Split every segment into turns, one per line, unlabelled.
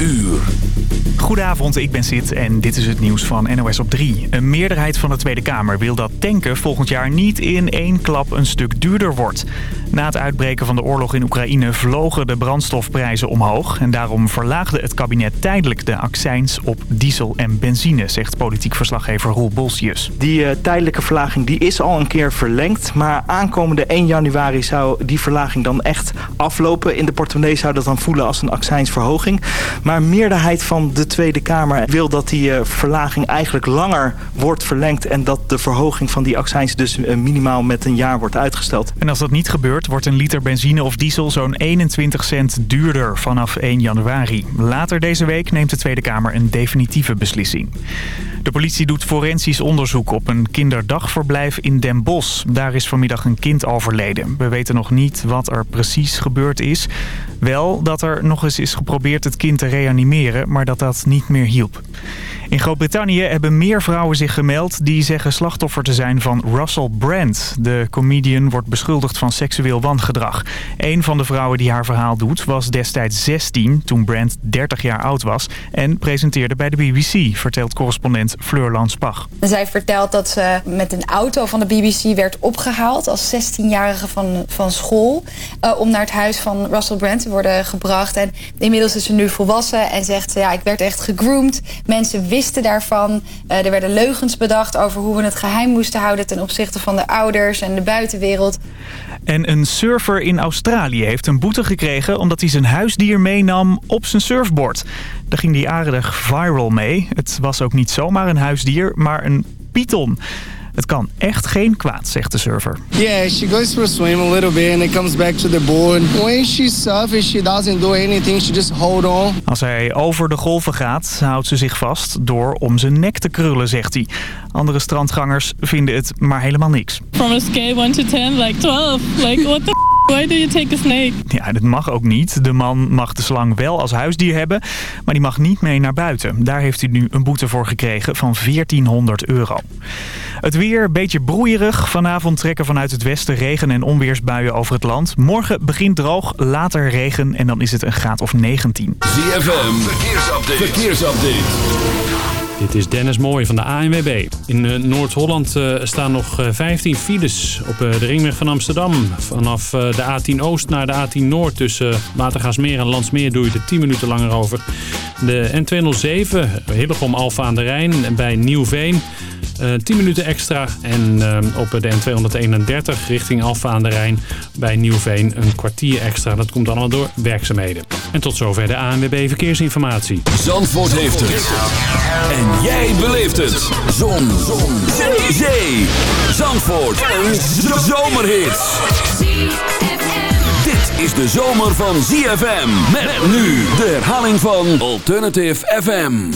uur.
Goedenavond, ik ben Sid en dit is het nieuws van NOS op 3. Een meerderheid van de Tweede Kamer wil dat tanken volgend jaar niet in één klap een stuk duurder wordt. Na het uitbreken van de oorlog in Oekraïne vlogen de brandstofprijzen omhoog. En daarom verlaagde het kabinet tijdelijk de accijns op diesel en benzine, zegt politiek verslaggever Roel Bolsius.
Die uh, tijdelijke verlaging die is al een keer verlengd. Maar aankomende 1 januari zou die verlaging dan echt aflopen. In de portemonnee zou dat dan voelen als een accijnsverhoging. Maar een meerderheid van de Tweede Kamer wil dat die uh, verlaging eigenlijk langer wordt verlengd. En dat de verhoging van die accijns dus uh, minimaal met een jaar wordt uitgesteld.
En als dat niet gebeurt, wordt een liter benzine of diesel zo'n 21 cent duurder vanaf 1 januari. Later deze week neemt de Tweede Kamer een definitieve beslissing. De politie doet forensisch onderzoek op een kinderdagverblijf in Den Bosch. Daar is vanmiddag een kind overleden. We weten nog niet wat er precies gebeurd is. Wel dat er nog eens is geprobeerd het kind te reanimeren, maar dat dat niet meer hielp. In Groot-Brittannië hebben meer vrouwen zich gemeld die zeggen slachtoffer te zijn van Russell Brand. De comedian wordt beschuldigd van seksueel wangedrag. Een van de vrouwen die haar verhaal doet was destijds 16 toen Brand 30 jaar oud was en presenteerde bij de BBC, vertelt correspondent Fleur Lanspach.
Zij vertelt dat ze met een auto van de BBC werd opgehaald als 16-jarige van, van school uh, om naar het huis van Russell Brand te worden gebracht. En inmiddels is ze nu volwassen en zegt ze ja ik werd echt gegroomd. Mensen wisten daarvan. Uh, er werden leugens bedacht over hoe we het geheim moesten houden ten opzichte van de ouders en de buitenwereld.
En een surfer in Australië heeft een boete gekregen omdat hij zijn huisdier meenam op zijn surfboard. Daar ging hij aardig viral mee. Het was ook niet zomaar een huisdier, maar een python. Het kan echt geen kwaad, zegt de surfer.
Yeah, she goes for a swim a little bit and it comes back to the board. When she surfs, she doesn't do anything. She just hold on.
Als hij over de golven gaat, houdt ze zich vast door om zijn nek te krullen, zegt hij. Andere strandgangers vinden het maar helemaal niks.
From a scale 1 to 10, like 12. Like, what the Why do you take a snake?
Ja, dat mag ook niet. De man mag de slang wel als huisdier hebben, maar die mag niet mee naar buiten. Daar heeft hij nu een boete voor gekregen van 1400 euro. Het weer, een beetje broeierig. Vanavond trekken vanuit het westen regen- en onweersbuien over het land. Morgen begint droog, later regen en dan is het een graad of 19.
ZFM, verkeersupdate. verkeersupdate.
Dit is Dennis Mooij van de ANWB. In uh, Noord-Holland uh, staan nog uh, 15 files op de ringweg van Amsterdam. Vanaf de A10 Oost naar de A10 Noord tussen Watergaasmeer en Landsmeer doe je er 10 minuten langer over. De N207 Hillegom Alfa aan de Rijn bij Nieuwveen. Uh, 10 minuten extra. En uh, op de N231 richting Alfa aan de Rijn bij Nieuwveen een kwartier extra. Dat komt allemaal door werkzaamheden. En tot zover de ANWB Verkeersinformatie.
Zandvoort heeft het. En jij beleeft het. Zon. Zon. Zandvoort. Een zomerhit. Dit is de zomer van ZFM. Met nu de herhaling van Alternative FM.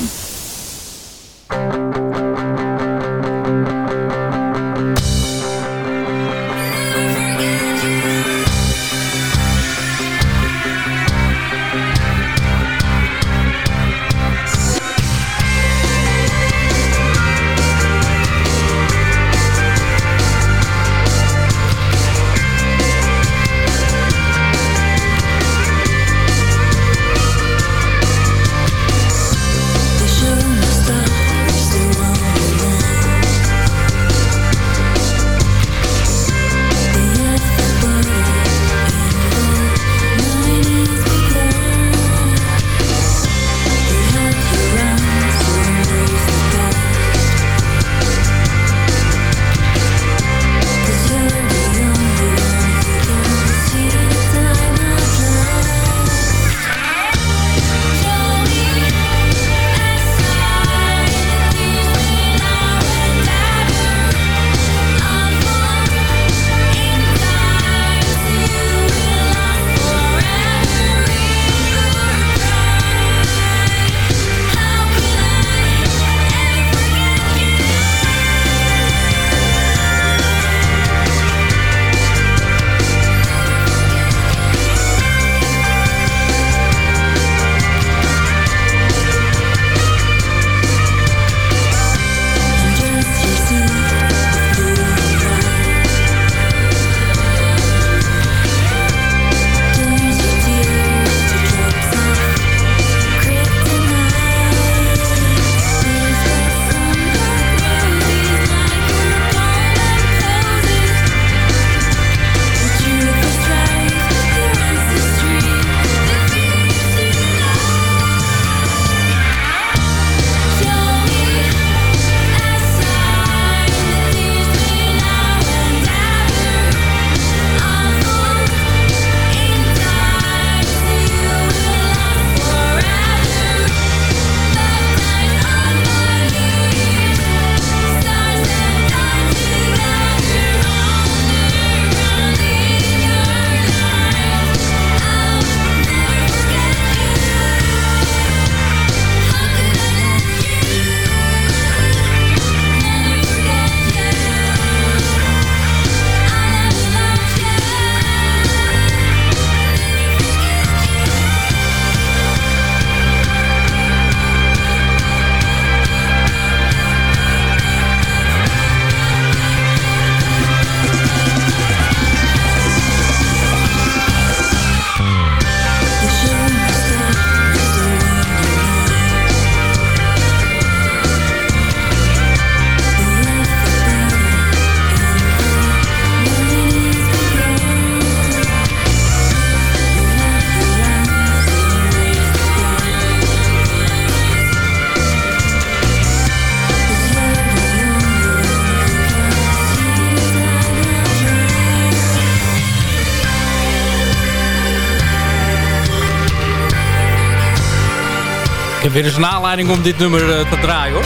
Weer eens een aanleiding om dit nummer te draaien hoor.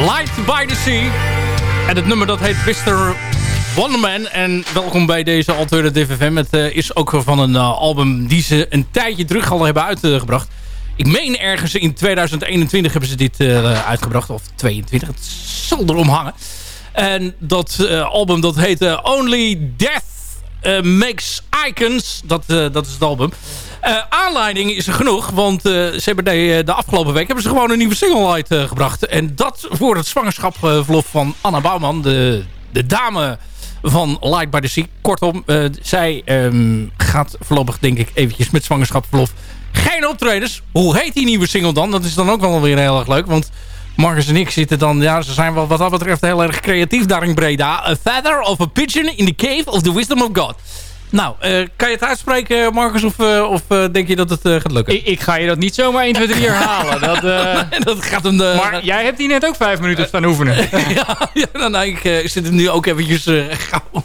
Light by the Sea. En het nummer dat heet Mr. Wonderman. En welkom bij deze Alternative FM. Het is ook van een album die ze een tijdje terug al hebben uitgebracht. Ik meen ergens in 2021 hebben ze dit uitgebracht. Of 22, het zal erom hangen. En dat album dat heette Only Death Makes Icons. Dat, dat is het album. Uh, aanleiding is er genoeg, want uh, ze hebben de, de, afgelopen week hebben ze gewoon een nieuwe single uitgebracht. En dat voor het zwangerschapsverlof van Anna Bouwman, de, de dame van Light by the Sea. Kortom, zij um, gaat voorlopig denk ik eventjes met zwangerschapsverlof geen optredens. Hoe heet die nieuwe single dan? Dat is dan ook wel weer heel erg leuk, want... Marcus en ik zitten dan, ja, ze zijn wel wat dat betreft heel erg creatief daar in Breda. A feather of a pigeon in the cave of the wisdom of God. Nou, uh, kan je het uitspreken, Marcus? Of, uh, of uh, denk je dat het gaat lukken?
Ik, ik, ga je dat niet zomaar 1, 2, 3 herhalen. Dat,
dat gaat hem de,
maar jij hebt hier net ook vijf minuten staan oefenen.
ja, ja nou, nou, ik zit er nu ook eventjes gauw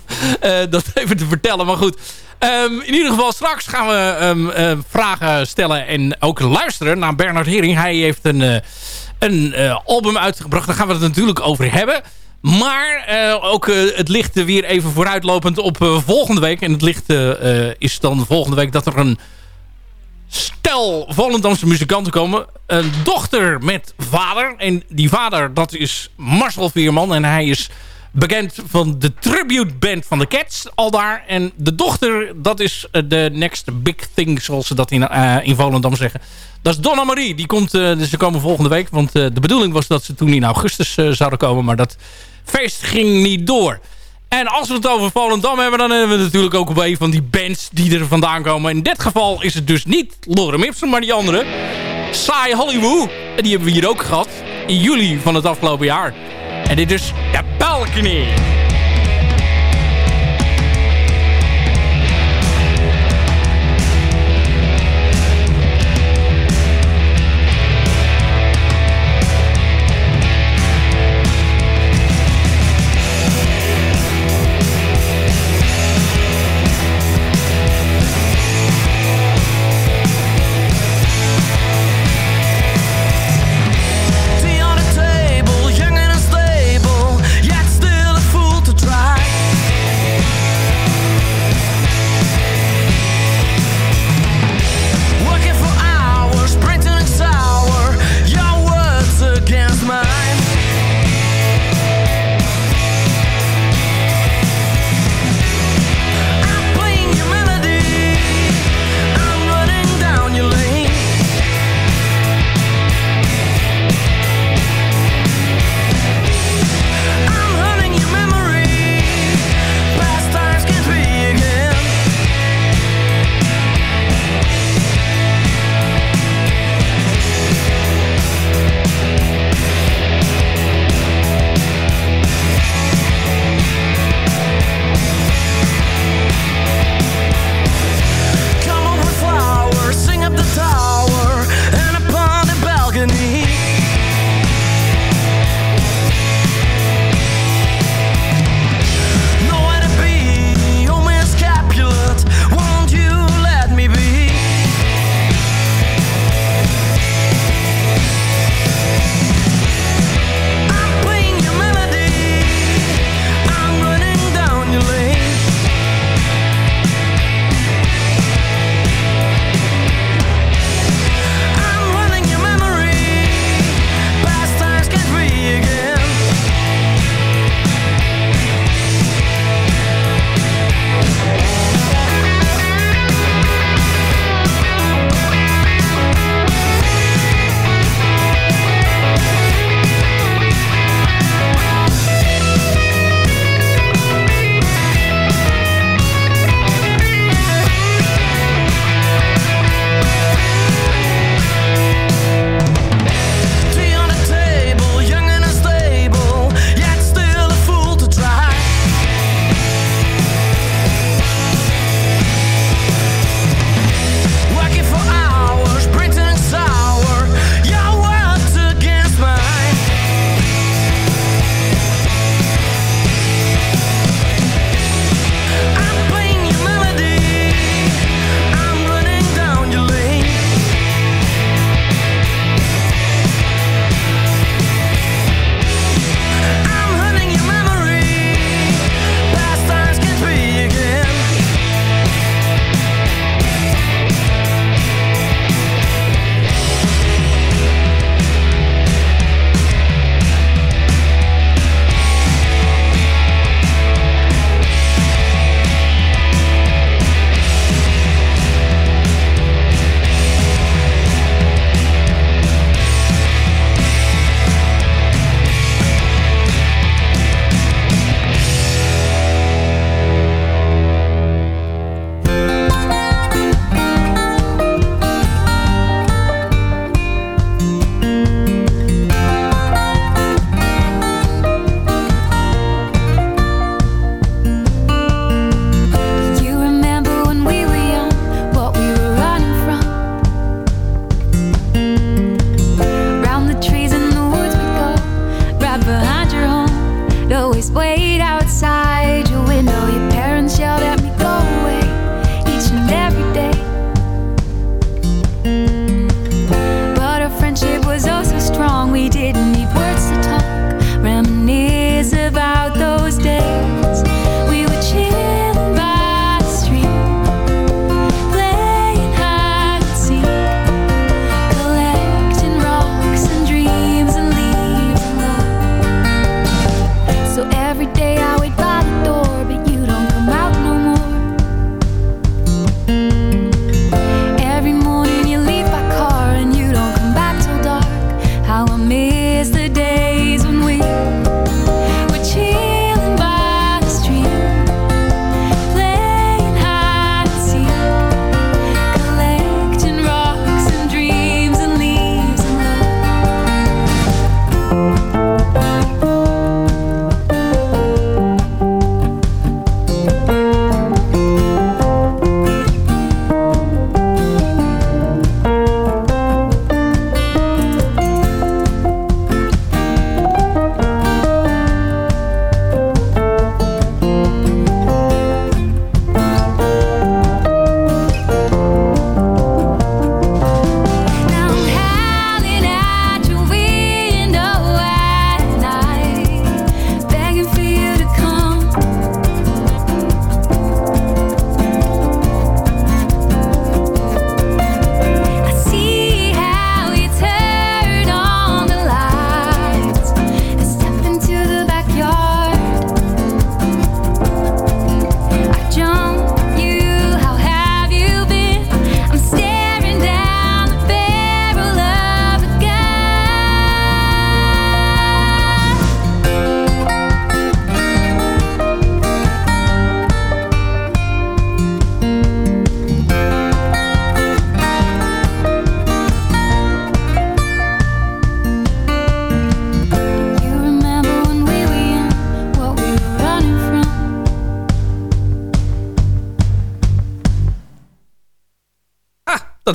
dat even te vertellen. Maar goed, um, in ieder geval straks gaan we um, vragen stellen en ook luisteren naar Bernard Hering. Hij heeft een, een album uitgebracht. Daar gaan we het natuurlijk over hebben. Maar uh, ook uh, het ligt weer even vooruitlopend op uh, volgende week. En het licht is dan volgende week dat er een stel Volendamse muzikanten komen. Een dochter met vader. En die vader, dat is Marcel Veerman. En hij is bekend van de tribute band van de Cats al daar. En de dochter, dat is de next big thing, zoals ze dat in, in Volendam zeggen. Dat is Donna Marie. Die komt, ze komen volgende week. Want de bedoeling was dat ze toen in augustus zouden komen. Maar dat feest ging niet door. En als we het over Volendam hebben, dan hebben we natuurlijk ook een van die bands die er vandaan komen. In dit geval is het dus niet Lorem Ipsum, maar die andere. Saai Hollywood. En die hebben we hier ook gehad. In juli van het afgelopen jaar. En dit is de Balcony.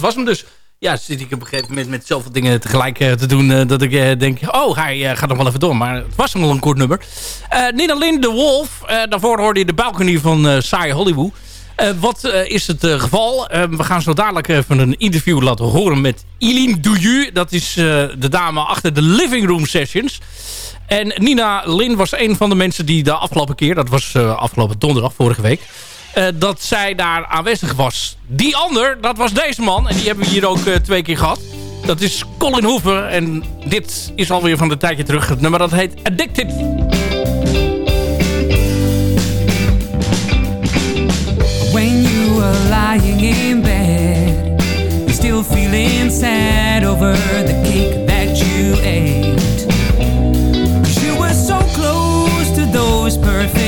Was hem dus. Ja, zit ik op een gegeven moment met zoveel dingen tegelijk te doen... dat ik denk, oh, hij gaat nog wel even door. Maar het was wel een kort nummer. Nina Lynn, The Wolf. daarvoor hoorde je de balcony van Saai Hollywood. wat is het geval? we gaan zo dadelijk even een interview laten horen met Eileen Douju. Dat is de dame achter de Living Room Sessions. En Nina Lin was een van de mensen die de afgelopen keer... dat was afgelopen donderdag, vorige week... Uh, dat zij daar aanwezig was. Die ander, dat was deze man. En die hebben we hier ook uh, twee keer gehad. Dat is Colin Hoover. En dit is alweer van de tijdje terug. Het nummer dat heet Addicted.
When you were lying in bed You still feeling sad over the cake that you ate you were so close to those perfect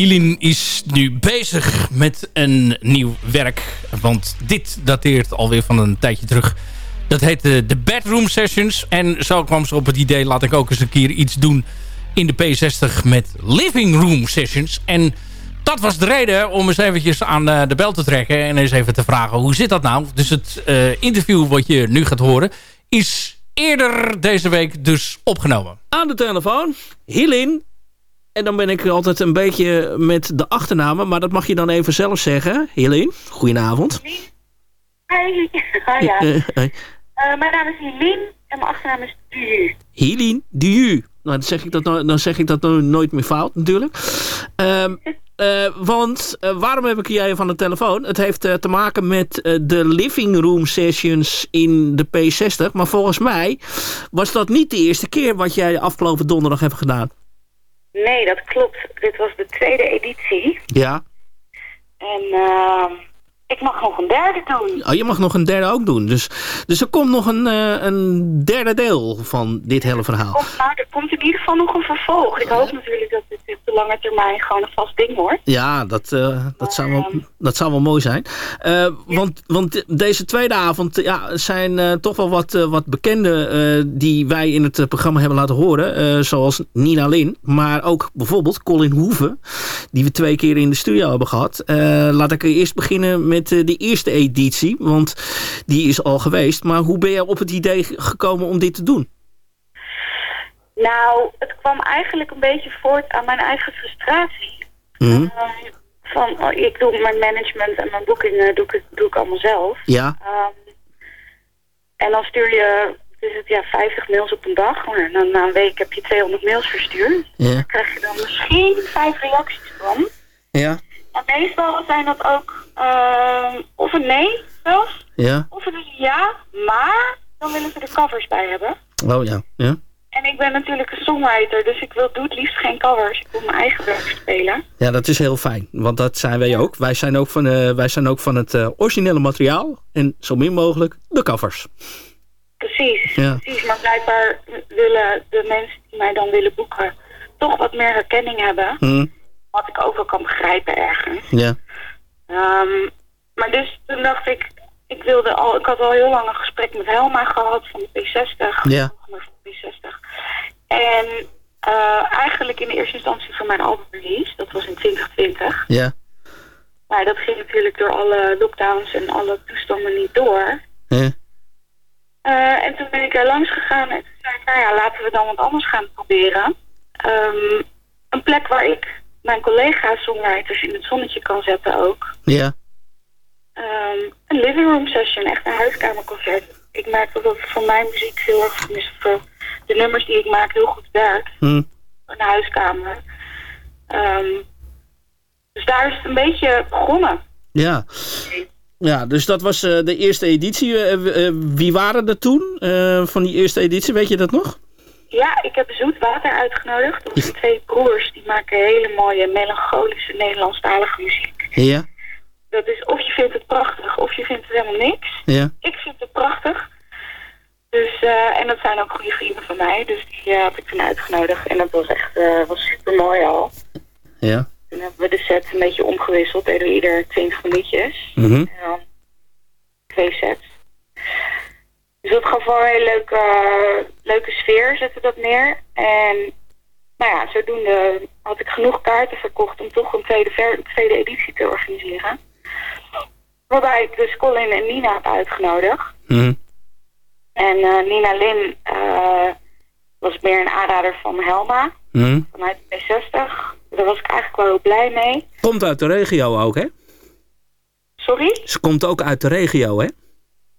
Helin is nu bezig met een nieuw werk. Want dit dateert alweer van een tijdje terug. Dat heet de, Bedroom Sessions. En zo kwam ze op het idee, laat ik ook eens een keer iets doen in de P60 met Living Room Sessions. En dat was de reden om eens eventjes aan eh, de bel te trekken en eens even te vragen hoe zit dat nou. Dus het uh, interview wat je nu gaat horen is eerder deze week dus opgenomen.
Aan de telefoon, Hilin. En dan ben ik altijd een beetje met de achternamen, maar dat mag je dan even zelf zeggen. Hilin, goedenavond.
Hi. Ah, ja. Uh, mijn naam is Hilin en mijn achternaam is Duju.
Hilin Duju. Nou, dan zeg ik dat, dan zeg ik dat nooit meer fout natuurlijk. Um, uh, want uh, waarom heb ik jij van de telefoon? Het heeft uh, te maken met de living room sessions in de P60. Maar volgens mij was dat niet de eerste keer wat jij afgelopen donderdag hebt gedaan.
Nee, dat klopt. Dit was de tweede editie.
Ja.
En ehm, ik mag nog een derde doen.
Oh, je mag nog een derde ook doen. Dus, dus er komt nog een, uh, een derde deel van dit hele verhaal.
Komt, nou, er komt in ieder geval nog een vervolg. Ik hoop natuurlijk dat het op de lange termijn gewoon een vast ding wordt.
Ja, dat, uh, dat, zou, wel, dat zou wel mooi zijn. Uh, want, want deze tweede avond ja, zijn toch wel wat, wat bekenden die wij in het programma hebben laten horen. zoals Nina Lin. Maar ook bijvoorbeeld Colin Hoeven. Die we twee keer in de studio hebben gehad. laat ik eerst beginnen met met de eerste editie, want die is al geweest. Maar hoe ben je op het idee gekomen om dit te doen?
Nou, het kwam eigenlijk een beetje voort aan mijn eigen frustratie.
Mm.
Uh, van, oh, ik doe mijn management en mijn boekingen doe ik, doe ik allemaal zelf.
Ja.
Um, en dan stuur je dus het, ja, 50 mails op een dag. Maar dan na een week heb je 200 mails verstuurd.
Ja.
Krijg je dan misschien vijf reacties van.
Ja.
En meestal zijn dat ook uh, of een nee zelfs.
Ja.
Of een ja, maar dan willen ze er covers bij hebben.
Oh ja, ja.
En ik ben natuurlijk een songwriter, dus ik wil, doe het liefst geen covers. Ik wil mijn eigen werk spelen.
Ja, dat is heel fijn, want dat zijn wij ook. Wij zijn ook van, uh, wij zijn ook van het uh, originele materiaal en zo min mogelijk de covers.
Precies,
ja.
precies. Maar blijkbaar willen de mensen die mij dan willen boeken toch wat meer herkenning hebben.
Hmm.
Wat ik ook wel kan begrijpen ergens.
Ja.
Um, maar dus toen dacht ik, ik wilde al, ik had al heel lang een gesprek met Helma gehad van de P60.
Ja.
Van de P60. En uh, eigenlijk in de eerste instantie voor mijn album release, dat was in 2020.
Ja.
Maar dat ging natuurlijk door alle lockdowns en alle toestanden niet door.
Ja.
Uh, en toen ben ik er langs gegaan en toen zei ik, nou ja, laten we dan wat anders gaan proberen. Um, een plek waar ik mijn collega's songwriters in het zonnetje kan zetten ook.
Ja.
Um, een living room session, echt een huiskamerconcert. Ik merk dat dat voor mijn muziek heel erg, voor de nummers die ik maak, heel goed werkt.
Hm.
Een huiskamer. Um, dus daar is het een beetje begonnen.
Ja. Ja, dus dat was uh, de eerste editie. Uh, uh, wie waren er toen van die eerste editie? Weet je dat nog?
Ja, ik heb Zoetwater uitgenodigd. Dat zijn twee broers. Die maken hele mooie, melancholische, Nederlandstalige muziek.
Ja.
Dat is of je vindt het prachtig of je vindt het helemaal niks.
Ja.
Ik vind het prachtig. Dus, uh, en dat zijn ook goede vrienden van mij. Dus die uh, had ik toen uitgenodigd. En dat was echt uh, was super mooi al.
Ja.
Toen hebben we de set een beetje omgewisseld. Deden we ieder 20 minuutjes.
Mm -hmm.
En dan twee sets. Dus dat gaf wel een hele leuke, leuke sfeer, zette dat neer. En nou ja, zodoende had ik genoeg kaarten verkocht om toch een tweede, tweede editie te organiseren. Waarbij ik dus Colin en Nina heb uitgenodigd.
Mm.
En uh, Nina Lin uh, was meer een aanrader van Helma.
Mm.
Vanuit de P60. Daar was ik eigenlijk wel heel blij mee.
Komt uit de regio ook, hè?
Sorry?
Ze komt ook uit de regio, hè?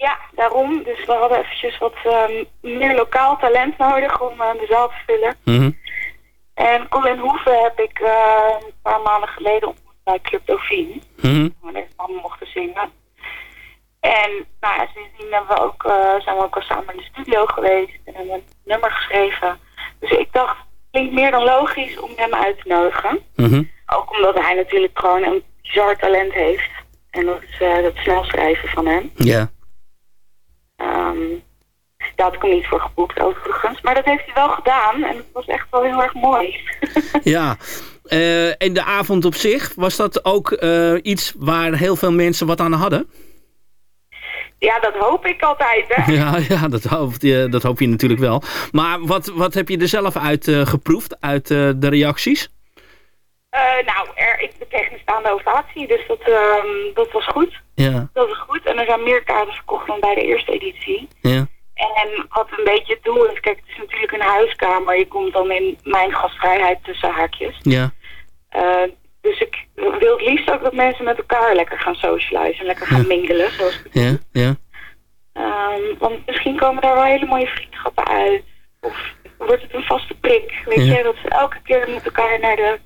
Ja, daarom. Dus we hadden eventjes wat um, meer lokaal talent nodig om uh, de zaal te vullen.
Mm -hmm.
En Colin Hoeven heb ik uh, een paar maanden geleden ontmoet bij Club Dauphine.
Mm -hmm.
Waar we allemaal mochten zingen. En nou ja, sindsdien hebben we ook, uh, zijn we ook al samen in de studio geweest en hebben een nummer geschreven. Dus ik dacht, klinkt meer dan logisch om hem uit te nodigen.
Mm -hmm.
Ook omdat hij natuurlijk gewoon een bizar talent heeft. En dat is het snel schrijven van hem.
Ja.
Um, daar had ik hem niet voor geboekt overigens. Maar dat heeft hij wel gedaan en het was echt wel heel erg mooi.
ja, Eh, en de avond op zich, was dat ook eh, iets waar heel veel mensen wat aan hadden?
Ja, dat hoop ik altijd, hè.
Ja, ja dat, hoop je, dat hoop je natuurlijk wel. Maar wat, wat heb je er zelf uit eh, geproefd, uit eh, de reacties?
Eh, nou, er, ik kreeg een staande ovatie, dus dat, ehm, dat was goed.
Ja,
Dat was goed. En er zijn meer kaarten verkocht dan bij de eerste editie.
ja,
En wat een beetje het doel is, kijk, het is natuurlijk een huiskamer. Je komt dan in mijn gastvrijheid tussen haakjes.
ja.
Eh, dus ik wil het liefst ook dat mensen met elkaar lekker gaan socializen. Lekker gaan mingelen, zoals ik
Ja, ja.
Ehm, want misschien komen daar wel hele mooie vriendschappen uit. Of wordt het een vaste prik. Weet
Ja.
je, dat ze elke keer met elkaar naar de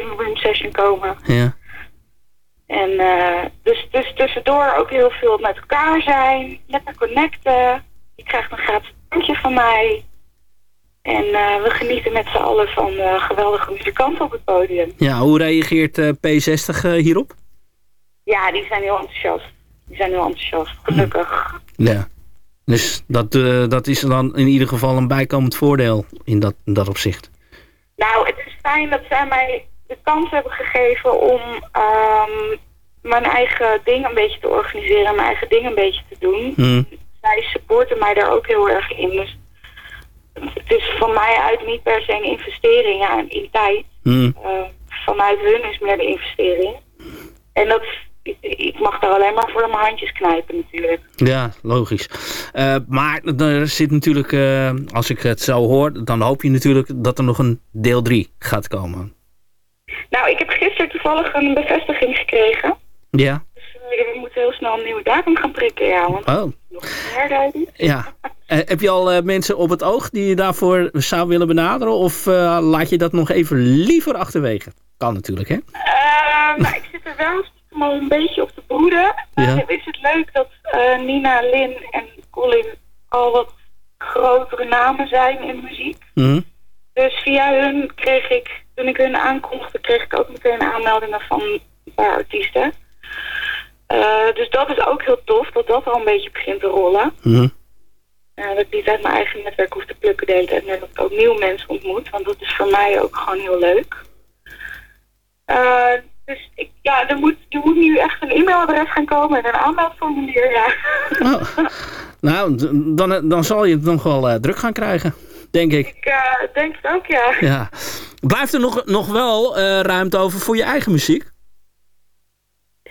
room session komen.
ja.
En eh, dus, dus tussendoor ook heel veel met elkaar zijn. Lekker connecten. Je krijgt een gratis drankje van mij. En eh, we genieten met z'n allen van eh, geweldige muzikanten op het podium.
Ja, hoe reageert eh, P60 eh, hierop?
Ja, die zijn heel enthousiast. Die zijn heel enthousiast, gelukkig.
Ja. Dus dat, eh, dat is dan in ieder geval een bijkomend voordeel in dat, in dat opzicht.
Nou, het is fijn dat zij mij de kans hebben gegeven om ehm, mijn eigen ding een beetje te organiseren. Mijn eigen ding een beetje te doen.
Hm.
Zij supporten mij daar ook heel erg in. Dus het is van mij uit niet per se een investering ja, in tijd.
Hm.
Eh, vanuit hun is meer de investering. En dat, ik, ik mag daar alleen maar voor mijn handjes knijpen natuurlijk.
Ja, logisch. Eh, maar er zit natuurlijk, eh, als ik het zo hoor, dan hoop je natuurlijk dat er nog een deel 3 gaat komen.
Nou, ik heb gisteren toevallig een bevestiging gekregen.
Ja?
Dus eh, we moeten heel snel een nieuwe datum gaan prikken, ja. Want
Oh,
nog een herduiding.
ja. Eh, heb je al eh, mensen op het oog die je daarvoor zou willen benaderen? Of laat je dat nog even liever achterwege? Kan natuurlijk, hè?
Maar ik zit er wel al een beetje op te broeden.
Ja.
Uh, is het leuk dat Nina, Lin en Colin al wat grotere namen zijn in muziek.
Hm.
Dus via hun kreeg ik, toen ik hun aankondigde, kreeg ik ook meteen aanmeldingen van een paar artiesten. Eh, dus dat is ook heel tof, dat dat al een beetje begint te rollen. Eh, dat ik niet uit mijn eigen netwerk hoef te plukken de hele tijd, maar dat ik ook nieuwe mensen ontmoet. Want dat is voor mij ook gewoon heel leuk. Eh, dus ik, ja, er moet, er moet nu echt een e-mailadres gaan komen en een aanmeldformulier, ja.
Oh. Nou, dan, dan zal je het nog wel eh, druk gaan krijgen, denk ik.
Ik eh, denk het ook, ja.
Ja. Blijft er nog, nog wel eh, ruimte over voor je eigen muziek?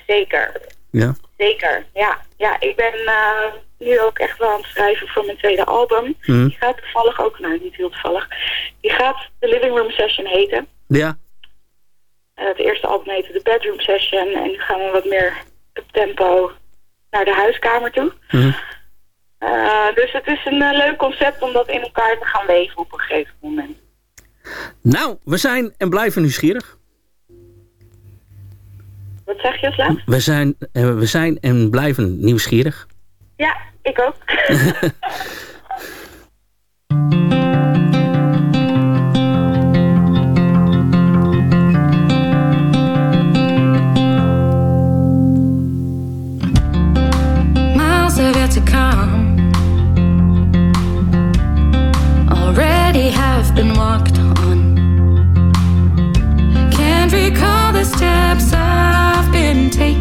Zeker.
Ja.
Zeker, ja. Ja, ik ben eh, nu ook echt wel aan het schrijven voor mijn tweede album.
Mhm.
Die gaat toevallig ook, nou niet heel toevallig, die gaat de Living Room Session heten.
Ja.
Eh, het eerste album heette de Bedroom Session en nu gaan we wat meer op tempo naar de huiskamer toe.
Mhm.
Dus het is een leuk concept om dat in elkaar te gaan weven op een gegeven moment.
Nou, we zijn en blijven nieuwsgierig.
Wat zeg je als laatst?
We zijn, eh, we zijn en blijven nieuwsgierig.
Ja, ik ook.
To come. Already have been walked recall the steps I've been taking.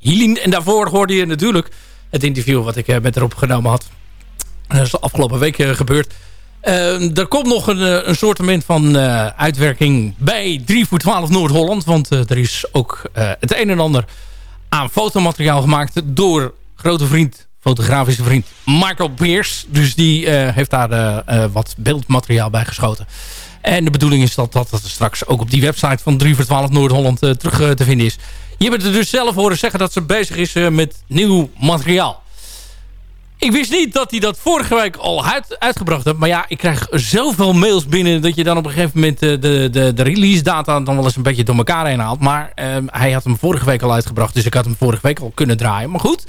Helene. En daarvoor hoorde je natuurlijk het interview wat ik met haar opgenomen had. Dat is de afgelopen week gebeurd. er komt nog een, een soortement van uitwerking bij 3 voor 12 Noord-Holland. Want er is ook het een en ander aan fotomateriaal gemaakt door grote vriend, fotografische vriend Michael Beers. Dus die heeft daar wat beeldmateriaal bij geschoten. En de bedoeling is dat dat, dat straks ook op die website van 3 voor 12 Noord-Holland uh, terug uh, te vinden is. Je hebt het dus zelf horen zeggen dat ze bezig is uh, met nieuw materiaal. Ik wist niet dat hij dat vorige week al uit, uitgebracht heeft. Maar ja, ik krijg zoveel mails binnen... dat je dan op een gegeven moment de, de, de release data... dan wel eens een beetje door elkaar heen haalt. Maar ehm, hij had hem vorige week al uitgebracht. Dus ik had hem vorige week al kunnen draaien. Maar goed,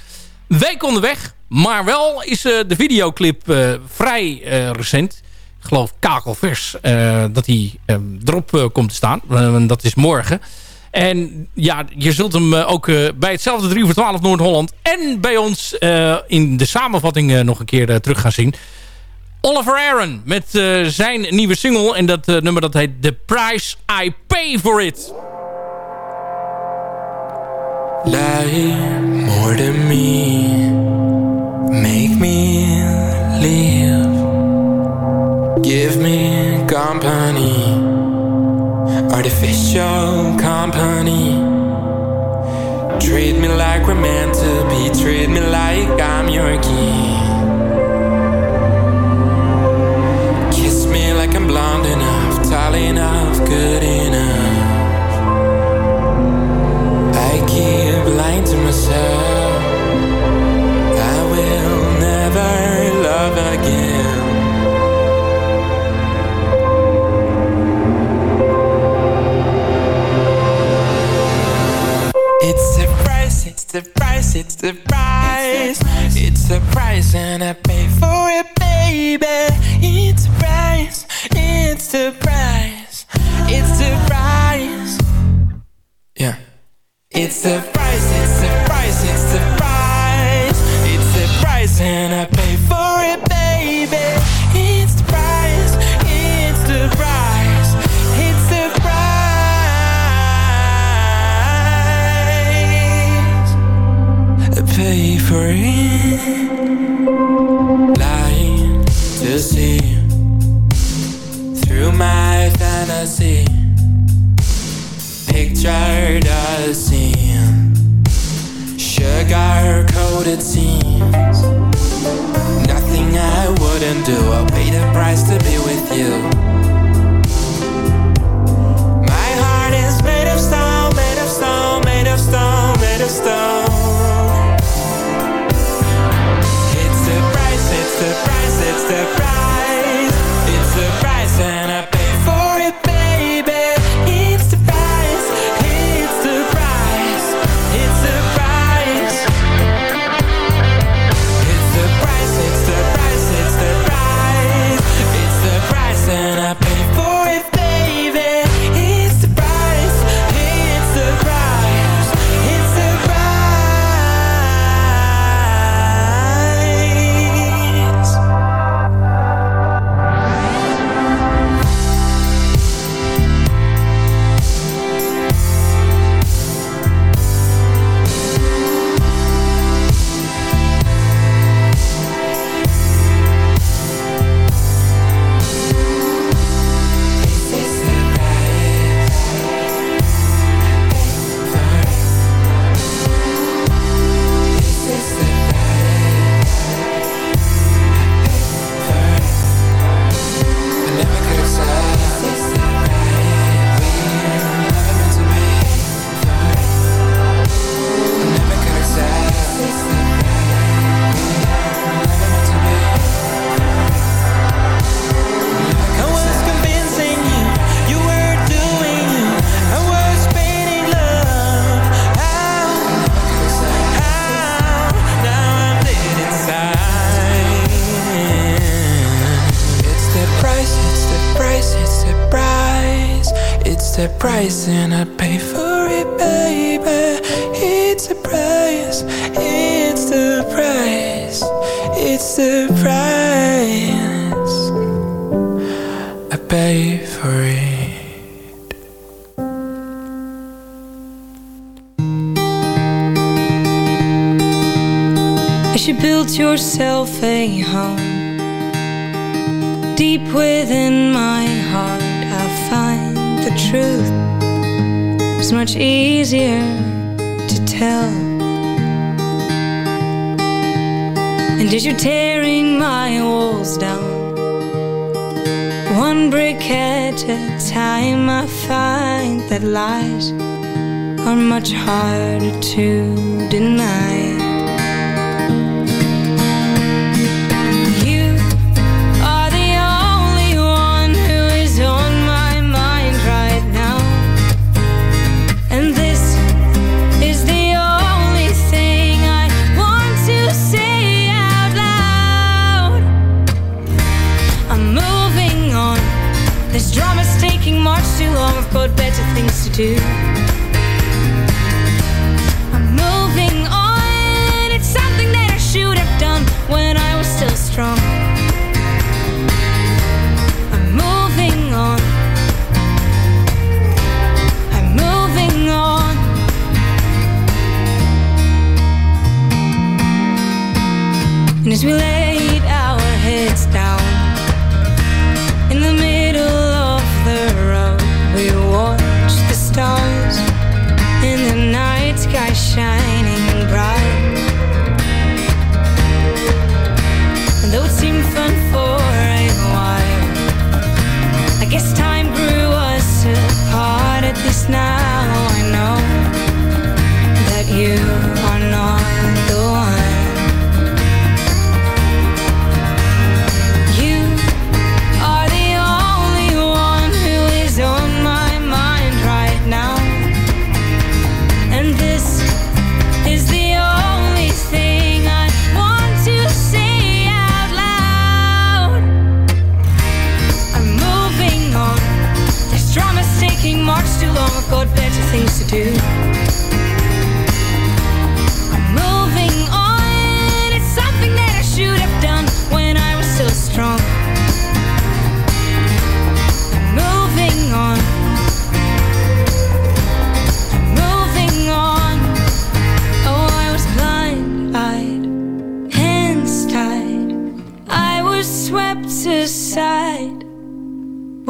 week onderweg. Maar wel is de videoclip vrij recent ik geloof kakelvers, uh, dat hij uh, erop uh, komt te staan. dat is morgen. En ja, je zult hem ook bij hetzelfde 3 voor 12 Noord-Holland... en bij ons in de samenvatting nog een keer terug gaan zien. Oliver Aaron met zijn nieuwe single. En dat nummer dat heet The Price I Pay For It.
Lie more than me Make me live Give me company, artificial company. Treat me like we're meant to be, treat me like I'm your king. Kiss me like I'm blonde enough, tall enough, good enough. I keep lying to myself. It's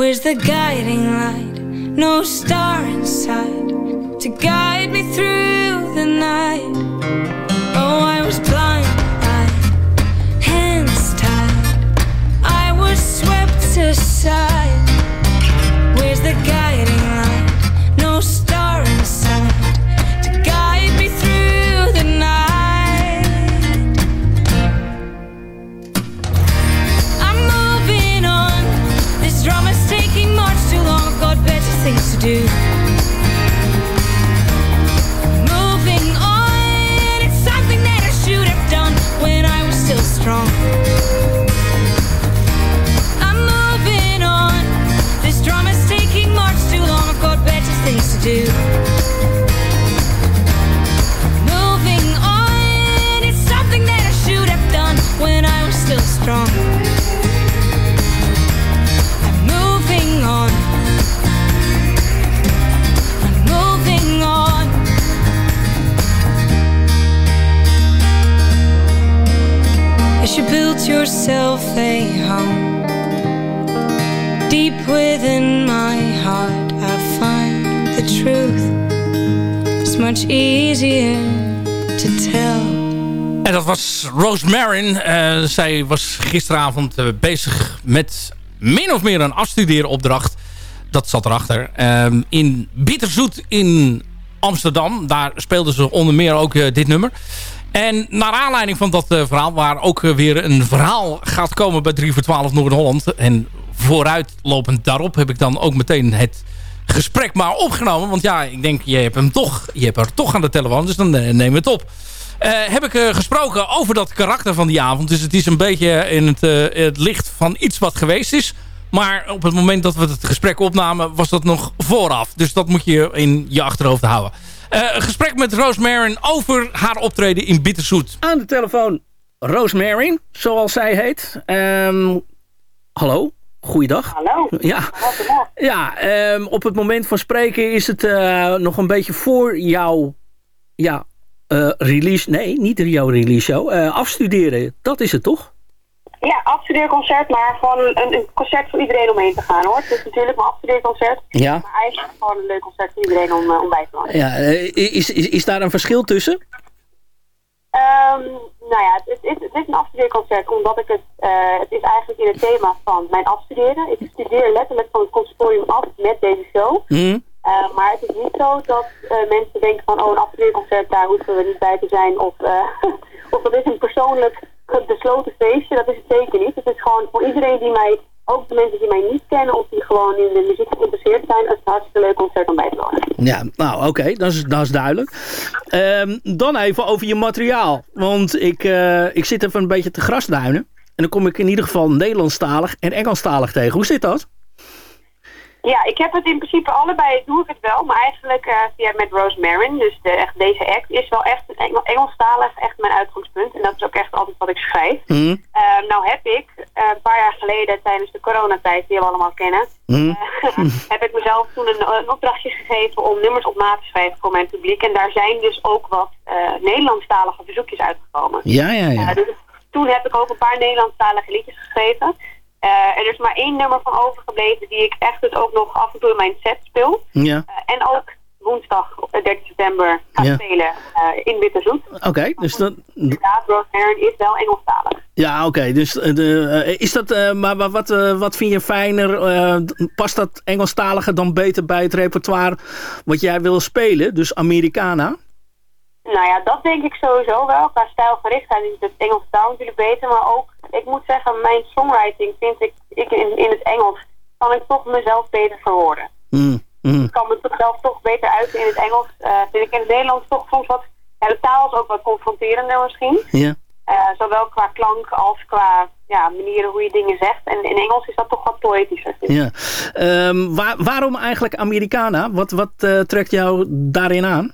Where's the guiding light? No star inside to guide me through the night. Oh, I was blind-eyed, hands tied. I was swept aside. Yourself a home Deep within my heart I find the truth It's much easier to tell
En dat was Rose Marin. Eh, zij was gisteravond eh, bezig met min of meer een afstudeeropdracht. Dat zat erachter. Ehm, in Bitterzoet in Amsterdam. Daar speelden ze onder meer ook eh, dit nummer. En naar aanleiding van dat eh, verhaal... waar ook eh, weer een verhaal gaat komen bij 3 voor 12 Noord-Holland... en vooruitlopend daarop heb ik dan ook meteen het gesprek maar opgenomen. Want ja, ik denk, je hebt hem toch, je hebt er toch aan de telefoon, dus dan eh, neem het op. Heb ik gesproken over dat karakter van die avond. Dus het is een beetje in het, het licht van iets wat geweest is. Maar op het moment dat we het gesprek opnamen, was dat nog vooraf. Dus dat moet je in je achterhoofd houden. Eh, een gesprek met Rose Marin over haar optreden in Bitterzoet.
Aan de telefoon Rosemary, zoals zij heet. Ehm, hallo, goeiedag.
Hallo.
Ja, ja ehm, op het moment van spreken is het eh, nog een beetje voor jouw ja, eh, release, nee, niet jouw release show, eh, afstuderen. Dat is het toch?
Ja, afstudeerconcert, maar gewoon een, een concert voor iedereen om heen te gaan hoor. Het is natuurlijk een afstudeerconcert,
Ja.
maar eigenlijk gewoon een leuk concert voor iedereen om, eh, om bij te wonen.
Ja, eh, is, is, is daar een verschil tussen?
Ehm, nou ja, het, is- het, is- het is een afstudeerconcert omdat ik het, eh, het is eigenlijk in het thema van mijn afstuderen. Ik studeer letterlijk van het conservatorium af met deze show.
Hm?
Eh, maar het is niet zo dat mensen denken van, oh een afstudeerconcert, daar hoeven we niet bij te zijn. Of, of dat is een persoonlijk besloten feestje, dat is het zeker niet. Het is gewoon voor iedereen die mij, ook de mensen die mij niet kennen of die gewoon in de muziek geïnteresseerd zijn, een hartstikke leuk concert om bij te wonen.
Ja, nou oké, dat, is, dat is duidelijk. Ehm, dan even over je materiaal. Want ik, eh, ik zit even een beetje te grasduinen. En dan kom ik in ieder geval Nederlandstalig en Engelstalig tegen. Hoe zit dat?
Ja, ik heb het in principe allebei, doe ik het wel, maar eigenlijk eh, via met Rose Marin, dus de, echt, deze act, is wel echt Engel, Engelstalig echt mijn uitgangspunt. En dat is ook echt altijd wat ik schrijf.
Hm?
Eh, nou heb ik eh, een paar jaar geleden tijdens de coronatijd, die we allemaal kennen,
Hm?
eh, heb ik mezelf toen een, een opdrachtje gegeven om nummers op maat te schrijven voor mijn publiek. En daar zijn dus ook wat Nederlandstalige verzoekjes uitgekomen.
Ja, ja, ja.
Dus toen heb ik ook een paar Nederlandstalige liedjes geschreven. Eh, er is maar één nummer van overgebleven die ik echt dus ook nog af en toe in mijn set speel.
Ja,
Eh, en ook woensdag eh, 13 september ga
Ja.
spelen eh, in Witte Zoet.
oké. dus dat,
Inderdaad, Rose Marin is wel Engelstalig.
ja, oké. dus eh, de, eh, is dat, eh, maar wa- wat, eh, wat vind je fijner? eh, past dat Engelstalige dan beter bij het repertoire wat jij wil spelen? Dus Americana?
Nou ja, dat denk ik sowieso wel. Qua stijlgerichtheid is het Engels taal natuurlijk beter. Maar ook, ik moet zeggen, mijn songwriting vind ik, ik in, in het Engels, kan ik toch mezelf beter verwoorden.
Hm, hm.
Ik kan me toch zelf toch beter uiten in het Engels. Eh vind ik in het Nederlands toch soms wat, ja, de taal is ook wat confronterender misschien.
Ja.
Eh, zowel qua klank als qua ja, manieren hoe je dingen zegt. En in Engels is dat toch wat poëtischer.
Ja. Ehm, waar- waarom eigenlijk Americana? Wat, wat eh, trekt jou daarin aan?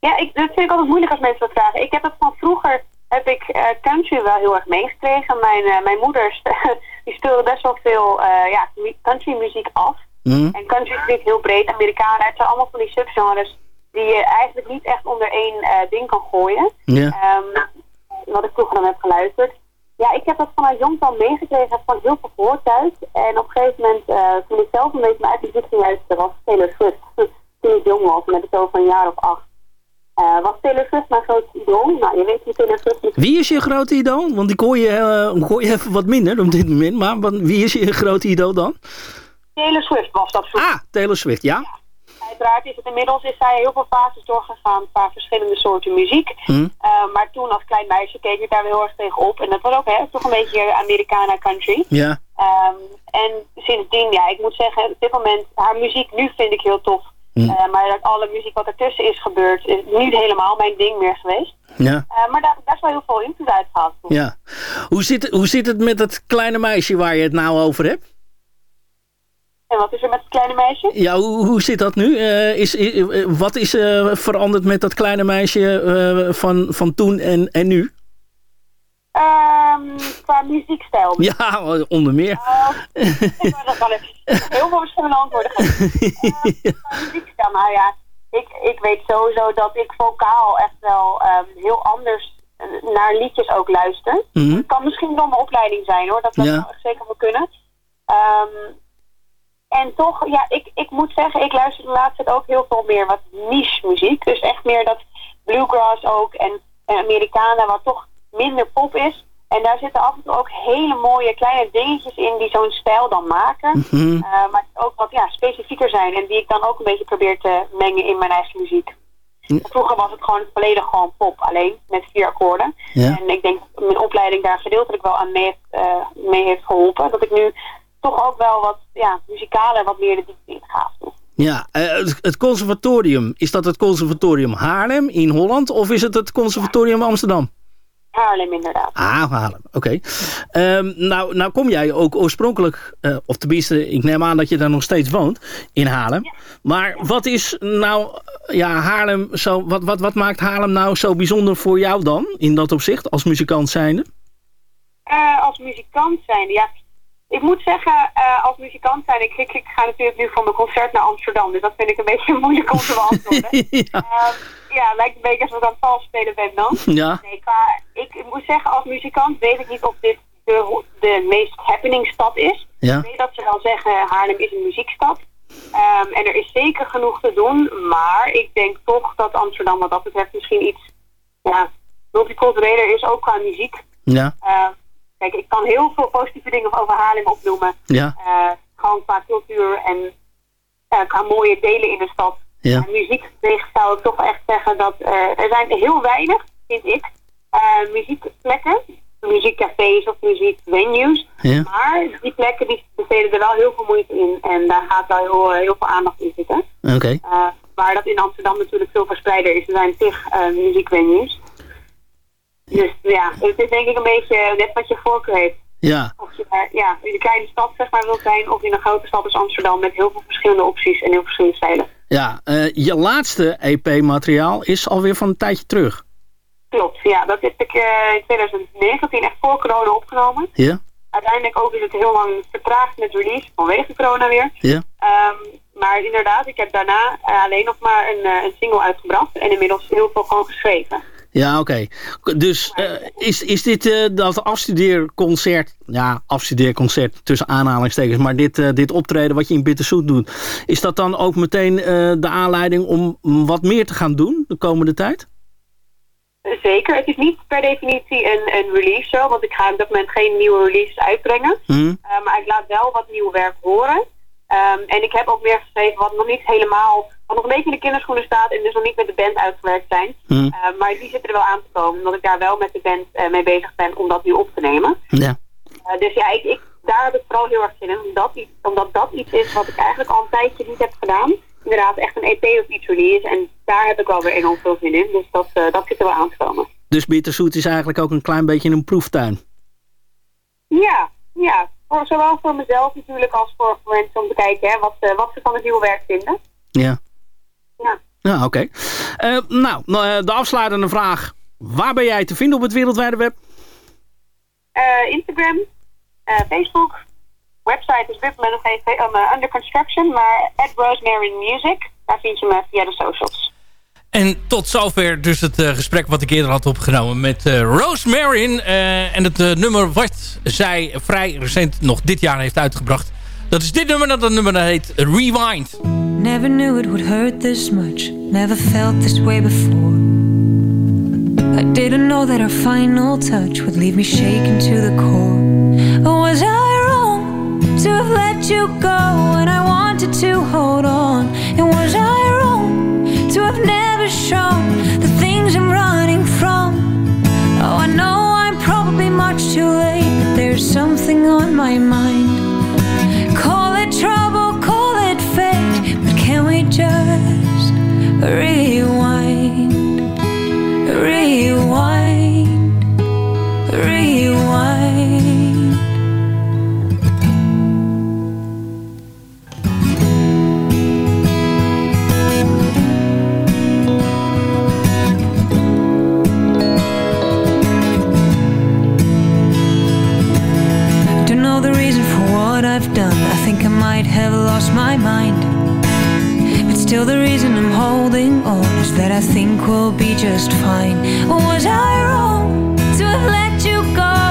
Ja, ik, dat vind ik altijd moeilijk als mensen dat vragen. Ik heb het van vroeger, heb ik eh, country wel heel erg meegekregen. Mijn, eh, mijn moeder die speelde best wel veel eh, ja, country muziek af.
Hm?
En country is natuurlijk heel breed, Amerikanen. Het zijn allemaal van die subgenres die je eigenlijk niet echt onder één ding kan gooien. Ehm, wat ik vroeger dan heb geluisterd. Ja, ik heb dat vanuit jongs al meegekregen, heb van heel veel gehoord thuis. En op een gegeven moment, toen ik zelf een beetje mijn eigen muziek ging luisteren, was Taylor Swift. toen ik jong was, met zo van een jaar of acht. Was Taylor Swift mijn grootste idool? Nou, je weet wie Taylor Swift is.
Wie is je grote idool? Want ik hoor je, eh, hoor je even wat minder op dit moment. Maar wie is je grote idool dan?
Taylor Swift was dat vroeger.
Ah, Taylor Swift, ja.
Uiteraard is het inmiddels is zij heel veel fases doorgegaan qua verschillende soorten muziek.
Hm?
Eh, maar toen als klein meisje keek ik daar wel heel erg tegen op. En dat was ook hè, toch een beetje Americana country.
Ja.
Ehm, en sindsdien, ja, ik moet zeggen, op dit moment, haar muziek nu vind ik heel tof.
Hm.
Eh, maar dat alle muziek wat ertussen is gebeurd, is niet helemaal mijn ding meer geweest.
Ja.
Eh, maar daar heb ik best wel heel veel invloed uit gehad.
ja. Hoe, zit, hoe zit het met dat kleine meisje waar je het nou over hebt?
En wat is er met het kleine meisje?
Ja, hoe, hoe zit dat nu? Eh, is, wat is veranderd met dat kleine meisje van, van toen en, en nu?
Ehm, qua muziekstijl.
Ja, onder meer.
Wou dat even heel veel verschillende antwoorden geven. Uh, qua muziekstijl, nou ja, ik, ik weet sowieso dat ik vocaal echt wel ehm, heel anders eh, naar liedjes ook luister. Het kan misschien wel mijn opleiding zijn hoor, dat
Ja.
zou zeker wel kunnen. Ehm, en toch, ja, ik, ik moet zeggen, ik luister de laatste tijd ook heel veel meer wat niche muziek. Dus echt meer dat bluegrass ook en, en Americana, wat toch minder pop is. En daar zitten af en toe ook hele mooie kleine dingetjes in die zo'n stijl dan maken.
Mhm.
Eh, maar ook wat ja, specifieker zijn en die ik dan ook een beetje probeer te mengen in mijn eigen muziek. Vroeger was het gewoon volledig gewoon pop, alleen met vier akkoorden.
Ja.
En ik denk dat mijn opleiding daar gedeeltelijk wel aan mee heeft, eh, mee heeft geholpen. Dat ik nu toch ook wel wat ja, muzikaler, wat meer de diepte in ga.
Ja, eh, het conservatorium, is dat het conservatorium Haarlem in Holland of is het het conservatorium Amsterdam?
Haarlem inderdaad.
Ah, Haarlem, oké. Ehm, nou, nou kom jij ook oorspronkelijk, eh, of tenminste, ik neem aan dat je daar nog steeds woont, in Haarlem. Maar wat is nou, ja, Haarlem, zo, wat, wat, wat maakt Haarlem nou zo bijzonder voor jou dan, in dat opzicht, als muzikant zijnde?
Eh, als muzikant zijn, ja. Ik moet zeggen, eh, als muzikant zijn, ik, ik, ik ga natuurlijk nu voor mijn concert naar Amsterdam. Dus dat vind ik een beetje moeilijk om te beantwoorden. ja. ja, lijkt een beetje alsof ik aan het vals spelen ben dan.
Ja.
Nee, qua, ik, ik moet zeggen, als muzikant weet ik niet of dit de, de meest happening stad is.
Ja.
Ik weet dat ze wel zeggen, Haarlem is een muziekstad. Ehm, en er is zeker genoeg te doen, maar ik denk toch dat Amsterdam wat dat betreft misschien iets ja, multicultureler is, ook qua muziek.
Ja.
Uh, kijk, ik kan heel veel positieve dingen over Haarlem opnoemen.
Ja.
Uh, gewoon qua cultuur en uh, qua mooie delen in de stad.
Ja.
Muziek zou ik toch echt zeggen dat er zijn heel weinig, vind ik, muziekplekken, muziekcafés of muziekvenues.
Ja.
Maar die plekken die besteden er wel heel veel moeite in. En daar gaat wel heel, heel veel aandacht in zitten.
Oké. Okay.
waar dat in Amsterdam natuurlijk veel verspreider is. Er zijn tig muziekvenues. Dus ja, het is denk ik een beetje net wat je voorkeur heeft.
Ja.
Of je ja, in een kleine stad zeg maar wilt zijn of in een grote stad als Amsterdam met heel veel verschillende opties en heel verschillende stijlen.
Ja, uh, je laatste EP-materiaal is alweer van een tijdje terug.
Klopt, ja. Dat heb ik uh, in 2019 echt voor corona opgenomen.
Ja.
Uiteindelijk ook is het heel lang vertraagd met release vanwege corona weer.
Ja.
Um, maar inderdaad, ik heb daarna uh, alleen nog maar een, een single uitgebracht en inmiddels heel veel gewoon geschreven.
Ja, oké. Okay. Dus uh, is, is dit uh, dat afstudeerconcert, ja, afstudeerconcert tussen aanhalingstekens, maar dit, uh, dit optreden wat je in Bitterzoet doet, is dat dan ook meteen de aanleiding om wat meer te gaan doen de komende tijd?
Zeker. Het is niet per definitie een, een release show, want ik ga op dat moment geen nieuwe releases uitbrengen.
Hmm.
maar ik laat wel wat nieuw werk horen. Um, en ik heb ook meer geschreven wat nog niet helemaal, wat nog een beetje in de kinderschoenen staat en dus nog niet met de band uitgewerkt zijn.
Hmm.
Uh, maar die zitten er wel aan te komen, omdat ik daar wel met de band uh, mee bezig ben om dat nu op te nemen.
Ja.
Uh, dus ja, ik, ik, daar heb ik vooral heel erg zin in, omdat, iets, omdat dat iets is wat ik eigenlijk al een tijdje niet heb gedaan. Inderdaad, echt een EP of iets release en daar heb ik wel weer enorm veel zin in, dus dat, dat zit er wel aan te komen.
Dus Bitterzoet is eigenlijk ook een klein beetje een proeftuin?
Ja, ja. Voor, zowel voor mezelf natuurlijk als voor, voor mensen om te kijken hè, wat, wat ze van het nieuwe werk vinden.
Ja.
Ja.
Ja, oké. Okay. Uh, nou, de afsluitende vraag. Waar ben jij te vinden op het wereldwijde web?
Uh, Instagram, Facebook. Website is moment nog even um, under construction, maar at Rosemary Music. Daar vind je me via de socials.
En tot zover dus het uh, gesprek wat ik eerder had opgenomen met uh, Rose Marin. Uh, en het nummer wat zij vrij recent nog dit jaar heeft uitgebracht. Dat is dit nummer, dat nummer dat heet Rewind.
Never knew it would hurt this much. Never felt this way before. I didn't know that our final touch would leave me shaken to the core. Or was I wrong to have let you go when I wanted to hold on? And was I wrong to have never shown the things I'm running from. Oh, I know I'm probably much too late, but there's something on my mind. Have lost my mind. Still, the reason I'm holding on is that I think we'll be just fine. Was I wrong to have let you go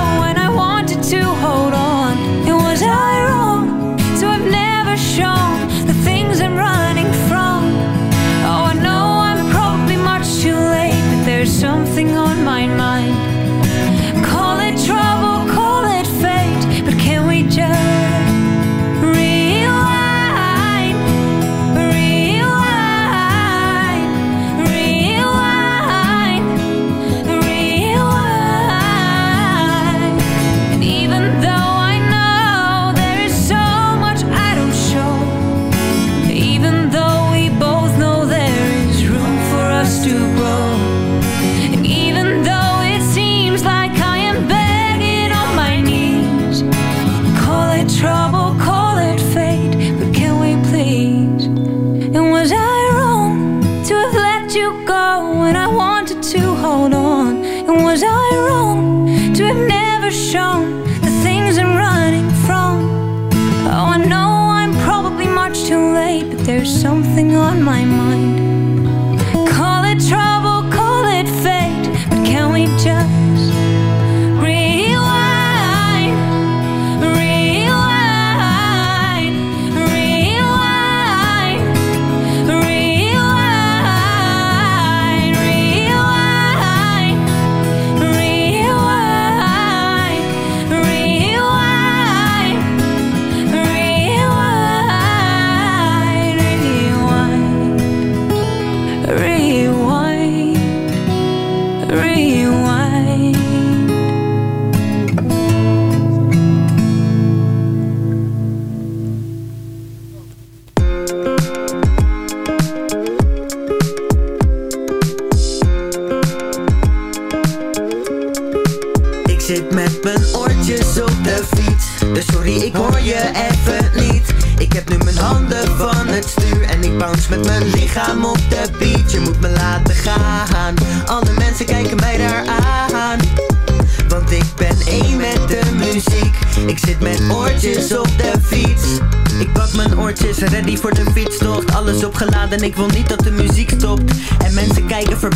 Opgeladen, ik wil niet dat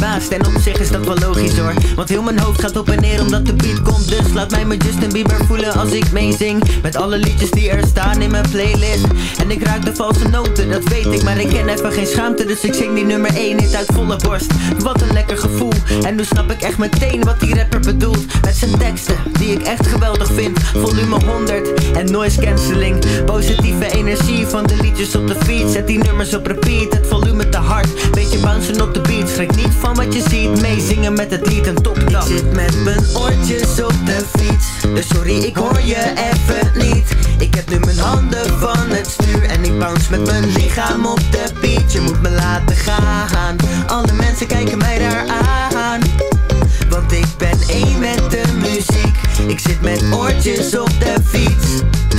en op zich is dat wel logisch hoor. Want heel mijn hoofd gaat op en neer omdat de beat komt. Dus laat mij me Justin Bieber voelen als ik meezing. Met alle liedjes die er staan in mijn playlist. En ik ruik de valse noten, dat weet ik. Maar ik ken even geen schaamte, dus ik zing die nummer 1 hit uit volle borst. Wat een lekker gevoel. En nu snap ik echt meteen wat die rapper bedoelt. Met zijn teksten, die ik echt geweldig vind. Volume 100 en noise cancelling. Positieve energie van de liedjes op de fiets Zet die nummers op repeat, het volume te hard Beetje bouncen op de beat, schrik niet van wat je ziet. Meezingen met het lied, een topdag. Ik zit met mijn oortjes op de fiets. Dus sorry, ik hoor je even niet. Ik heb nu mijn handen van het stuur. En ik bounce met mijn lichaam op de beat. Je moet me laten gaan. Alle mensen kijken mij daar aan. Want ik ben één met de Ik zit met oortjes op de fiets.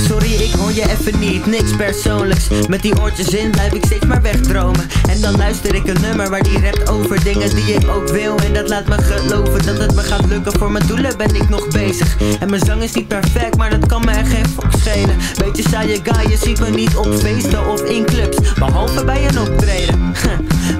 Sorry, ik hoor je even niet, niks persoonlijks. Met die oortjes in blijf ik steeds maar wegdromen. En dan luister ik een nummer waar die rapt over dingen die ik ook wil. En dat laat me geloven dat het me gaat lukken. Voor mijn doelen ben ik nog bezig. En mijn zang is niet perfect, maar dat kan me geen fok schelen. Beetje saaie guy, je ziet me niet op feesten of in clubs. Behalve bij een optreden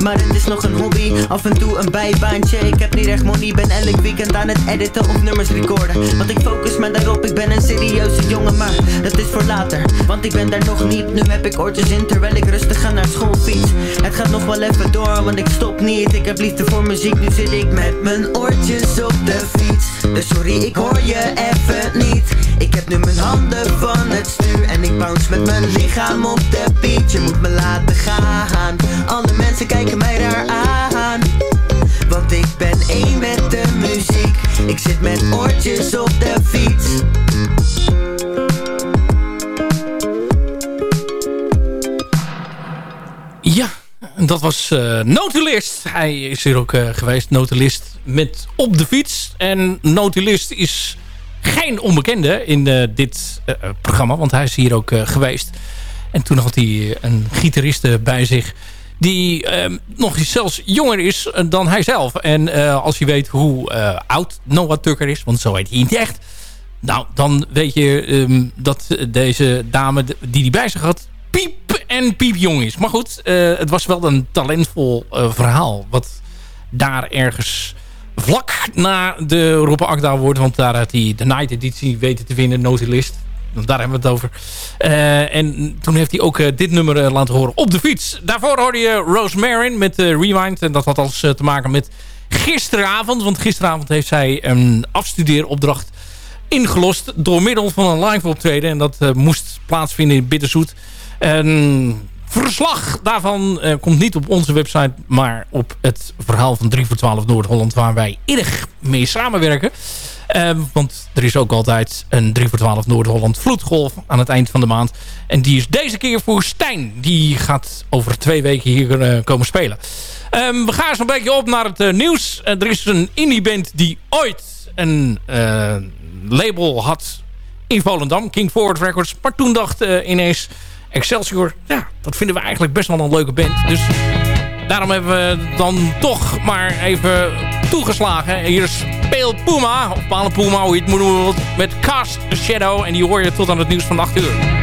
Maar het is nog een hobby, af en toe een bijbaantje. Ik heb niet echt money, ben elk weekend aan het editen of nummers recorden. Want ik focus me daarop, ik ben een serieuze jongen Maar dat is voor later, want ik ben daar nog niet Nu heb ik oortjes in terwijl ik rustig ga naar school fiets. Het gaat nog wel even door, want ik stop niet. Ik heb liefde voor muziek, nu zit ik met mijn oortjes op de fiets. Dus sorry, ik hoor je even niet Ik heb nu mijn handen van het stuur En ik bounce met mijn lichaam op de beat. Je moet me laten gaan. Alle mensen kijken mij daar aan. Want ik ben één met de muziek. Ik zit met oortjes op de fiets.
Ja, dat was eh Notulist. Hij is hier ook eh, geweest, Notulist, met op de fiets. En Notulist is geen onbekende in eh, dit eh, eh, programma, want hij is hier ook geweest. En toen had hij een gitariste bij zich die eh, nog zelfs jonger is dan hij zelf. En als je weet hoe oud Noah Tucker is, want zo heet hij niet echt... Nou, dan weet je ehm, dat deze dame die hij bij zich had... piep en piepjong is. Maar goed, het was wel een talentvol verhaal. Wat daar ergens vlak na de Roppe Akda wordt. Want daar had hij de Night editie weten te winnen, Notulist. Want Daar hebben we het over. Eh, en toen heeft hij ook eh, dit nummer eh, laten horen op de fiets. Daarvoor hoorde je Rose Marin met eh, Rewind. En dat had alles te maken met gisteravond. Want gisteravond heeft zij een afstudeeropdracht ingelost door middel van een live optreden. En dat moest plaatsvinden in Bitterzoet. Een verslag daarvan eh, komt niet op onze website, maar op het verhaal van 3 voor 12 Noord-Holland, waar wij erg mee samenwerken. Eh, want er is ook altijd een 3 voor 12 Noord-Holland vloedgolf aan het eind van de maand. En die is deze keer voor Stijn. Die gaat over twee weken hier eh, komen spelen. Ehm, we gaan zo'n beetje op naar het eh, nieuws. Er is een indie band die ooit een label had in Volendam. King Forward Records. Maar toen dacht ineens Excelsior... Ja, dat vinden we eigenlijk best wel een leuke band. Dus daarom hebben we dan toch maar even toegeslagen. Hier Pale Puma. Of Pale Puma, hoe je het moet noemen. Met Cast Shadow. En die hoor je tot aan het nieuws van 8 uur.